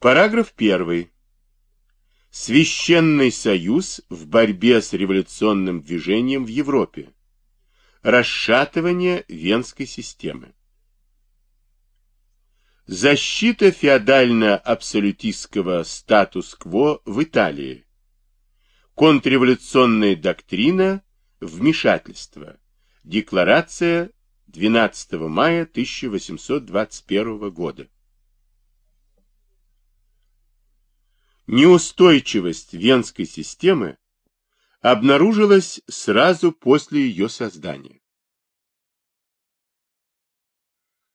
Параграф 1. Священный союз в борьбе с революционным движением в Европе. Расшатывание Венской системы. Защита феодально-абсолютистского статус-кво в Италии. Контрреволюционная доктрина вмешательства. Декларация 12 мая 1821 года. Неустойчивость Венской системы обнаружилась сразу после ее создания.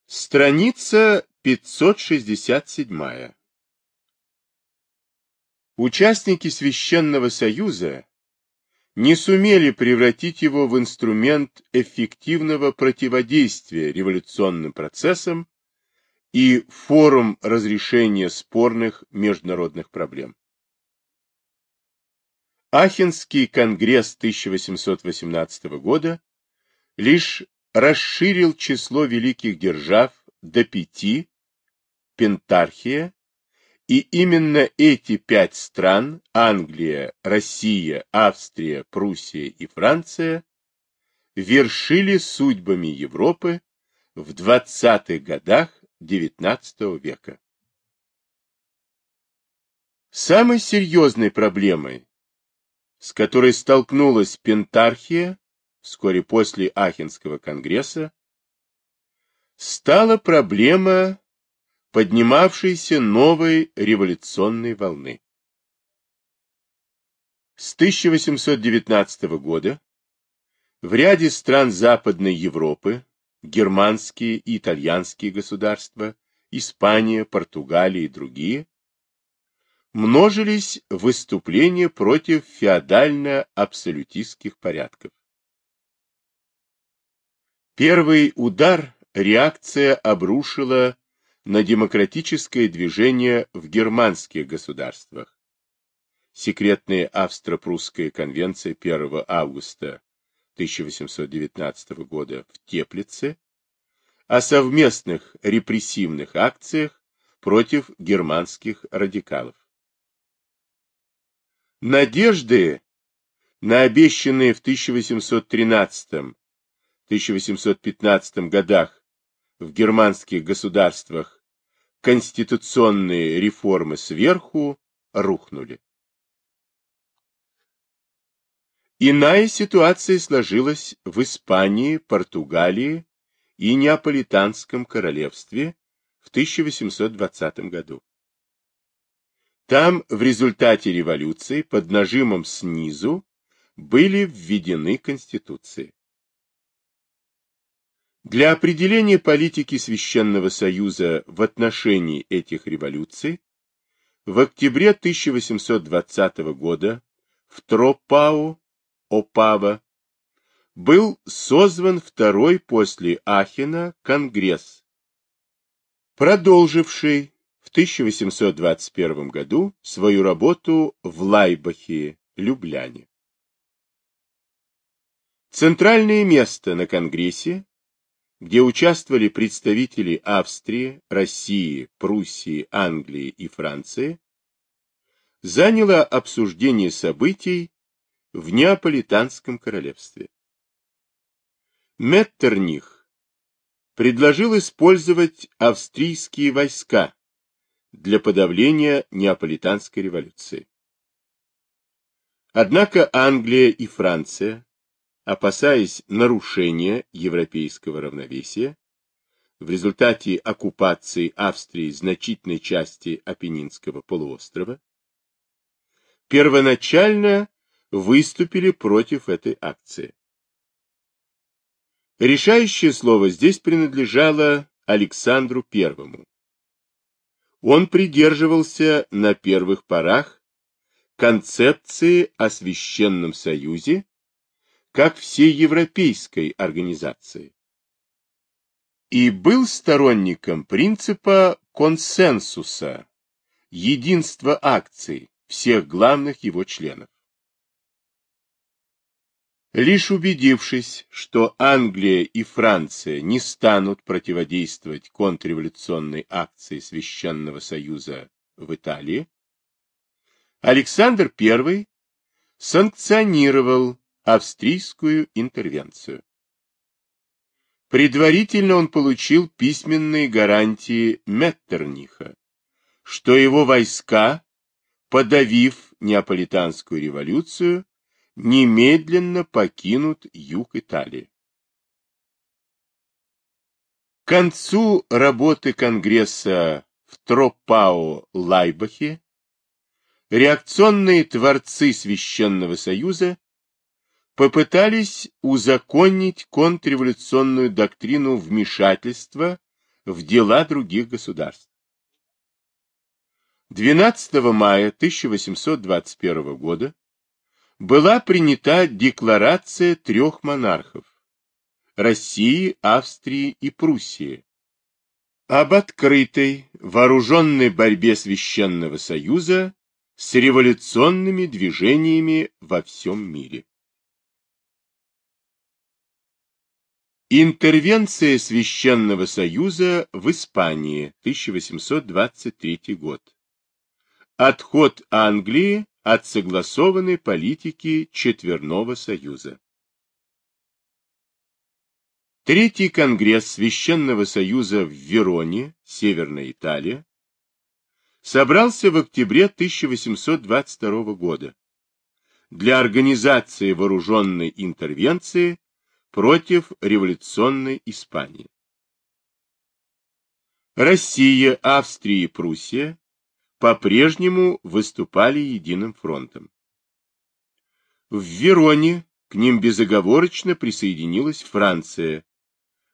Страница 567. Участники Священного Союза не сумели превратить его в инструмент эффективного противодействия революционным процессам и форум разрешения спорных международных проблем. Ахенский конгресс 1818 года лишь расширил число великих держав до пяти, Пентархия, и именно эти пять стран, Англия, Россия, Австрия, Пруссия и Франция, вершили судьбами Европы в 20-х годах XIX века. Самой серьезной проблемой, с которой столкнулась Пентархия вскоре после Ахенского конгресса, стала проблема поднимавшейся новой революционной волны. С 1819 года в ряде стран Западной Европы германские и итальянские государства, Испания, Португалия и другие, множились выступления против феодально-абсолютистских порядков. Первый удар реакция обрушила на демократическое движение в германских государствах. Секретная Австро-Прусская конвенция 1 августа 1819 года в Теплице о совместных репрессивных акциях против германских радикалов. Надежды на обещанные в 1813-1815 годах в германских государствах конституционные реформы сверху рухнули. Иная ситуация сложилась в Испании, Португалии и Неаполитанском королевстве в 1820 году. Там в результате революции под нажимом снизу были введены конституции. Для определения политики Священного Союза в отношении этих революций в октябре 1820 года в Тропау Опава, был созван второй после Ахена Конгресс, продолживший в 1821 году свою работу в Лайбахе, Любляне. Центральное место на Конгрессе, где участвовали представители Австрии, России, Пруссии, Англии и Франции, заняло обсуждение событий в Неаполитанском королевстве. Меттерних предложил использовать австрийские войска для подавления Неаполитанской революции. Однако Англия и Франция, опасаясь нарушения европейского равновесия, в результате оккупации Австрии значительной части Апеннинского полуострова, первоначально выступили против этой акции. Решающее слово здесь принадлежало Александру Первому. Он придерживался на первых порах концепции о Священном Союзе как всей европейской организации и был сторонником принципа консенсуса, единства акций всех главных его членов. Лишь убедившись, что Англия и Франция не станут противодействовать контрреволюционной акции Священного Союза в Италии, Александр I санкционировал австрийскую интервенцию. Предварительно он получил письменные гарантии Меттерниха, что его войска, подавив Неаполитанскую революцию, немедленно покинут юг Италии. К концу работы Конгресса в Тропао-Лайбахе реакционные творцы Священного Союза попытались узаконить контрреволюционную доктрину вмешательства в дела других государств. 12 мая 1821 года была принята декларация трех монархов – России, Австрии и Пруссии – об открытой вооруженной борьбе Священного Союза с революционными движениями во всем мире. Интервенция Священного Союза в Испании, 1823 год. Отход Англии от согласованной политики Четверного Союза. Третий Конгресс Священного Союза в Вероне, Северная Италия, собрался в октябре 1822 года для организации вооруженной интервенции против революционной Испании. Россия, Австрия и Пруссия по-прежнему выступали единым фронтом. В Вероне к ним безоговорочно присоединилась Франция,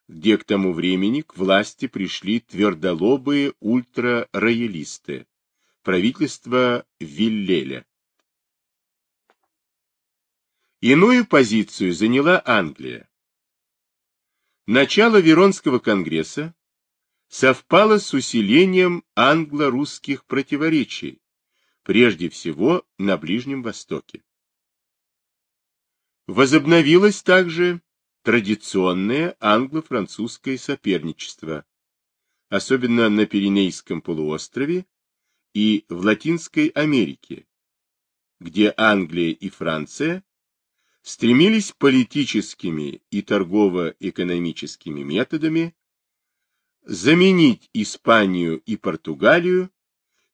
где к тому времени к власти пришли твердолобые ультрароялисты, правительство Виллеля. Иную позицию заняла Англия. Начало Веронского конгресса совпало с усилением англо-русских противоречий, прежде всего на Ближнем Востоке. Возобновилось также традиционное англо-французское соперничество, особенно на Пиренейском полуострове и в Латинской Америке, где Англия и Франция стремились политическими и торгово-экономическими методами заменить Испанию и Португалию,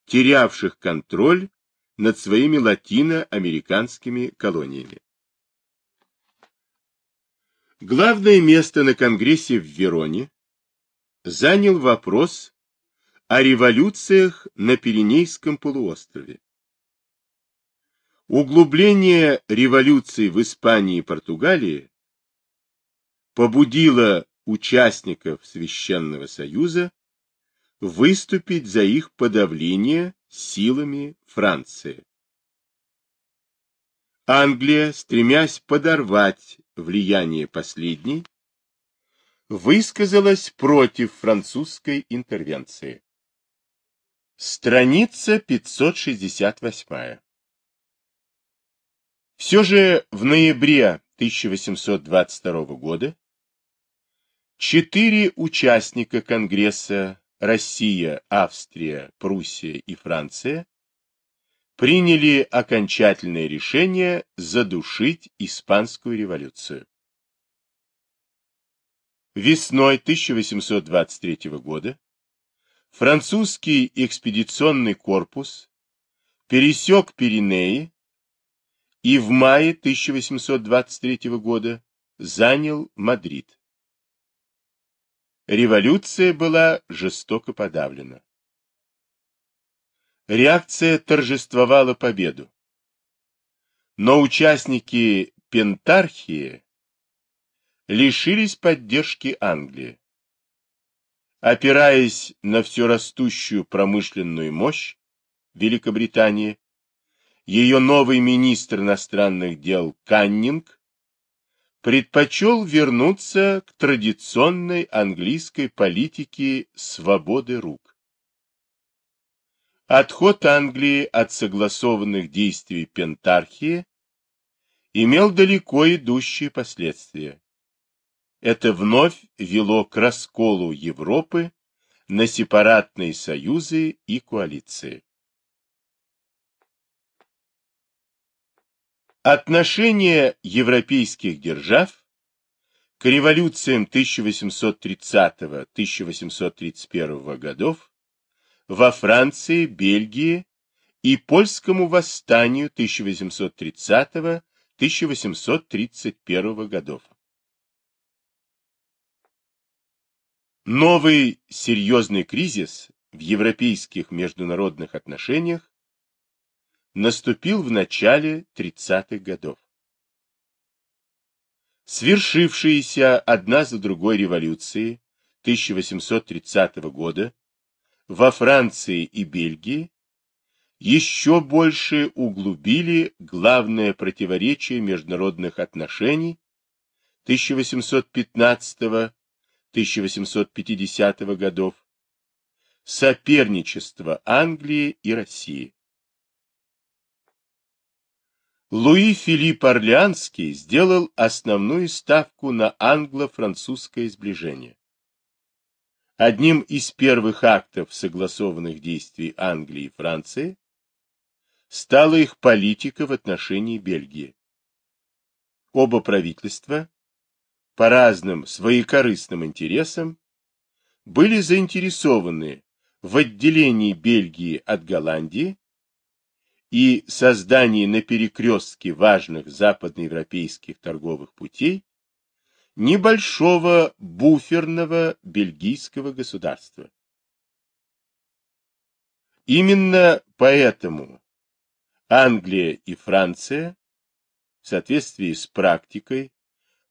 терявших контроль над своими латиноамериканскими колониями. Главное место на Конгрессе в Вероне занял вопрос о революциях на Пиренейском полуострове. Углубление революций в Испании и Португалии побудило участников Священного Союза выступить за их подавление силами Франции. Англия, стремясь подорвать влияние последней, высказалась против французской интервенции. Страница 568. Все же в ноябре 1822 года четыре участника Конгресса Россия, Австрия, Пруссия и Франция приняли окончательное решение задушить Испанскую революцию. Весной 1823 года французский экспедиционный корпус пересек Пиренеи и в мае 1823 года занял Мадрид. Революция была жестоко подавлена. Реакция торжествовала победу. Но участники Пентархии лишились поддержки Англии. Опираясь на все растущую промышленную мощь Великобритании, ее новый министр иностранных дел Каннинг предпочел вернуться к традиционной английской политике свободы рук. Отход Англии от согласованных действий Пентархии имел далеко идущие последствия. Это вновь вело к расколу Европы на сепаратные союзы и коалиции. Отношение европейских держав к революциям 1830-1831 годов во Франции, Бельгии и польскому восстанию 1830-1831 годов. Новый серьезный кризис в европейских международных отношениях наступил в начале 30-х годов. Свершившиеся одна за другой революции 1830 года во Франции и Бельгии еще больше углубили главное противоречие международных отношений 1815-1850 годов, соперничество Англии и России. Луи Филипп Орлеанский сделал основную ставку на англо-французское сближение. Одним из первых актов согласованных действий Англии и Франции стала их политика в отношении Бельгии. Оба правительства по разным своекорыстным интересам были заинтересованы в отделении Бельгии от Голландии и создании на перекрестке важных западноевропейских торговых путей небольшого буферного бельгийского государства. Именно поэтому Англия и Франция, в соответствии с практикой,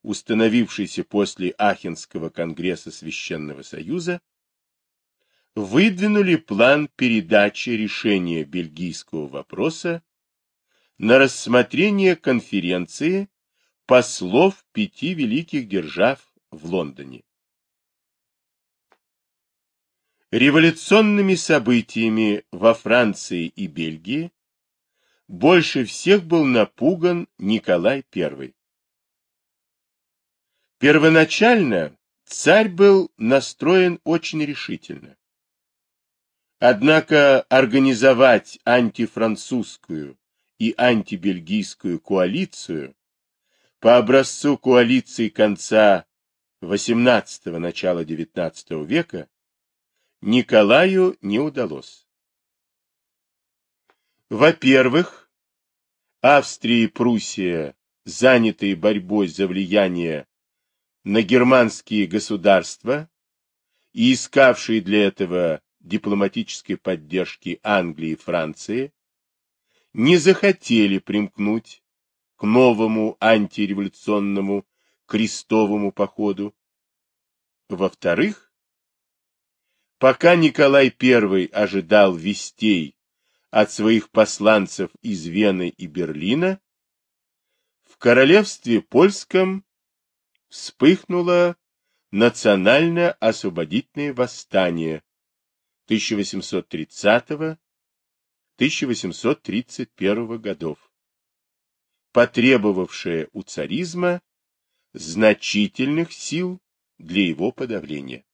установившейся после Ахенского конгресса Священного Союза, выдвинули план передачи решения бельгийского вопроса на рассмотрение конференции послов пяти великих держав в Лондоне. Революционными событиями во Франции и Бельгии больше всех был напуган Николай I. Первоначально царь был настроен очень решительно. Однако организовать антифранцузскую и антибельгийскую коалицию по образцу коалиции конца XVIII – начала XIX века Николаю не удалось. Во-первых, Австрия и Пруссия, занятые борьбой за влияние на германские государства и искавшие для этого дипломатической поддержки Англии и Франции, не захотели примкнуть к новому антиреволюционному крестовому походу. Во-вторых, пока Николай I ожидал вестей от своих посланцев из Вены и Берлина, в королевстве польском вспыхнуло национально-освободительное восстание 1830-1831 годов, потребовавшее у царизма значительных сил для его подавления.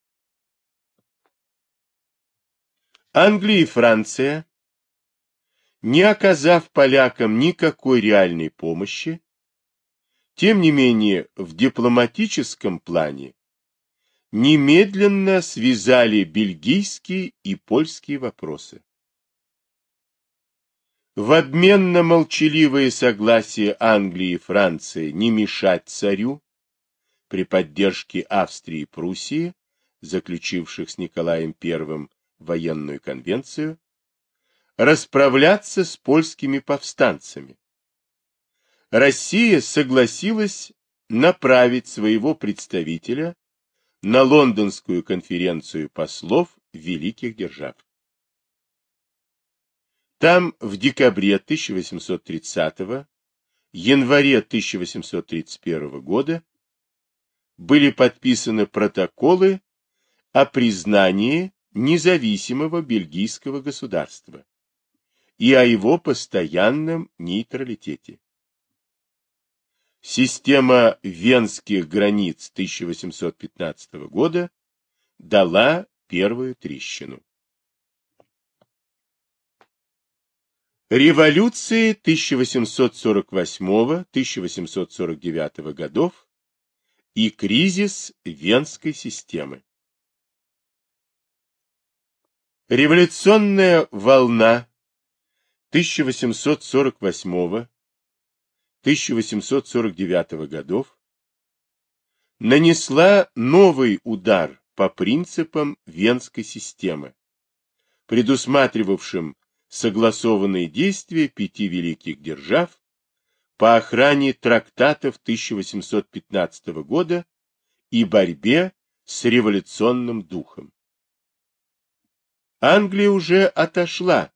Англия и Франция, не оказав полякам никакой реальной помощи, тем не менее в дипломатическом плане немедленно связали бельгийские и польские вопросы. В обмен на молчаливое согласие Англии и Франции не мешать царю при поддержке Австрии и Пруссии, заключивших с Николаем I военную конвенцию, расправляться с польскими повстанцами. Россия согласилась направить своего представителя на лондонскую конференцию послов великих держав. Там в декабре 1830 январе 1831 года были подписаны протоколы о признании независимого бельгийского государства и о его постоянном нейтралитете. Система венских границ 1815 года дала первую трещину. Революции 1848-1849 годов и кризис Венской системы. Революционная волна 1848-1849 годов нанесла новый удар по принципам Венской системы, предусматривавшим согласованные действия пяти великих держав по охране трактатов 1815 года и борьбе с революционным духом. Англия уже отошла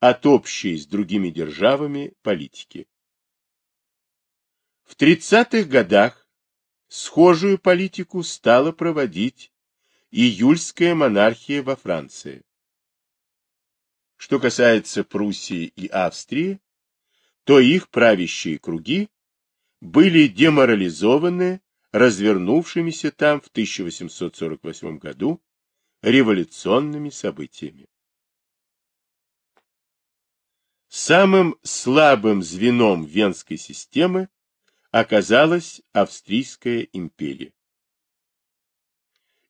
от общей с другими державами политики. В 30-х годах схожую политику стала проводить июльская монархия во Франции. Что касается Пруссии и Австрии, то их правящие круги были деморализованы развернувшимися там в 1848 году революционными событиями. Самым слабым звеном Венской системы оказалась Австрийская империя.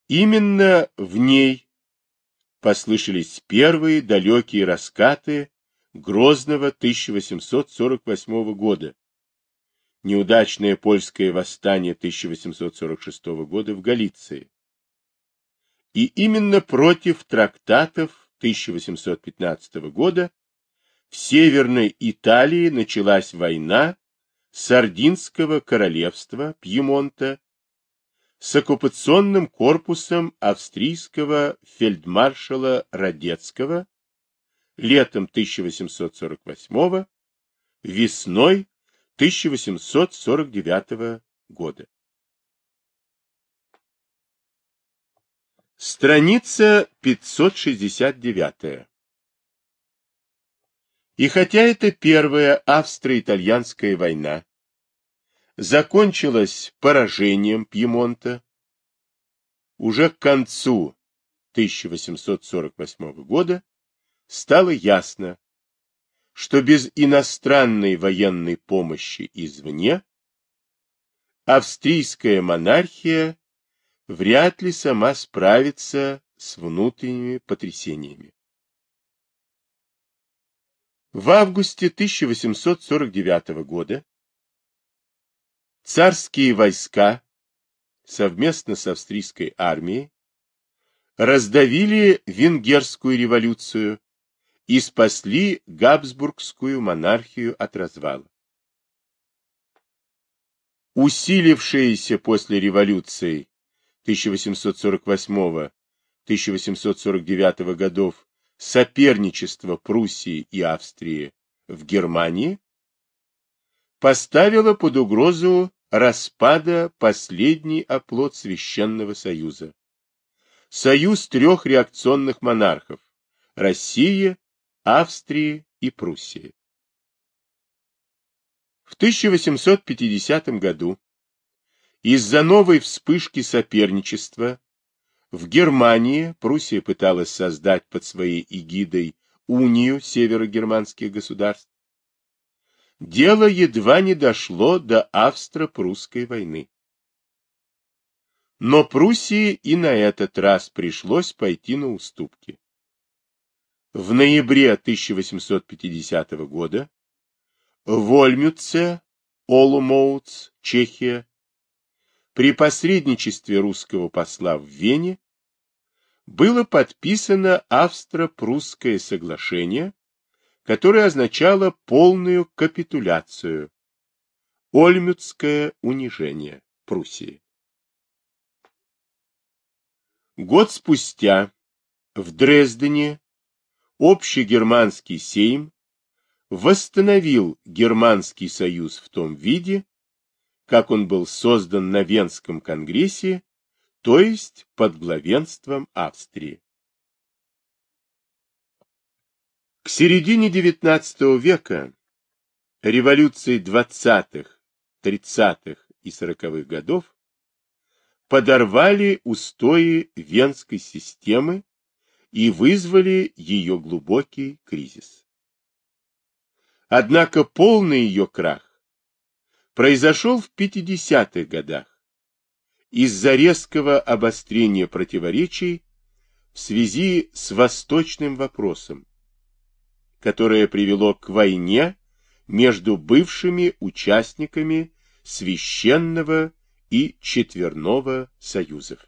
Именно в ней послышались первые далекие раскаты Грозного 1848 года, неудачное польское восстание 1846 года в Галиции. И именно против трактатов 1815 года в Северной Италии началась война Сардинского королевства Пьемонта с оккупационным корпусом австрийского фельдмаршала Радецкого летом 1848 весной 1849 года. Страница 569. И хотя это первая австро-итальянская война закончилась поражением Пьемонта. Уже к концу 1848 года стало ясно, что без иностранной военной помощи извне австрийская монархия вряд ли сама справится с внутренними потрясениями. В августе 1849 года Царские войска совместно с австрийской армией раздавили венгерскую революцию и спасли Габсбургскую монархию от развала. Усилившееся после революции 1848-1849 годов соперничество Пруссии и Австрии в Германии поставило под угрозу распада последний оплот Священного Союза. Союз трех реакционных монархов – России, Австрии и Пруссии. В 1850 году из-за новой вспышки соперничества в Германии Пруссия пыталась создать под своей эгидой унию северогерманских государств дело едва не дошло до австро-прусской войны. Но Пруссии и на этот раз пришлось пойти на уступки. В ноябре 1850 года в Ольмюце, Олумоуц, Чехия, при посредничестве русского посла в Вене было подписано австро-прусское соглашение, которое означало полную капитуляцию, Ольмюцкое унижение Пруссии. Год спустя в Дрездене общегерманский сейм восстановил Германский союз в том виде, как он был создан на Венском конгрессе, то есть под главенством Австрии. К середине XIX века революции 20-х, 30-х и 40-х годов подорвали устои венской системы и вызвали ее глубокий кризис. Однако полный ее крах произошел в 50-х годах из-за резкого обострения противоречий в связи с восточным вопросом, которое привело к войне между бывшими участниками Священного и Четверного союзов.